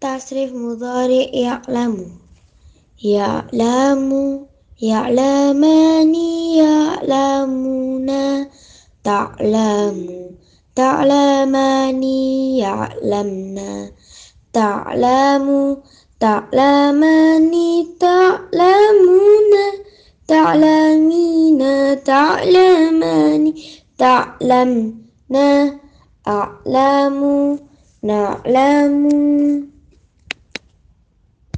تصريف مضارع يعلم. يعلم يعلمان يعلمون. تعلم تعلمان يعلمنا تعلم تعلمان تعلمون. تعلمين تعلمان. تعلمنا أعلم نعلم.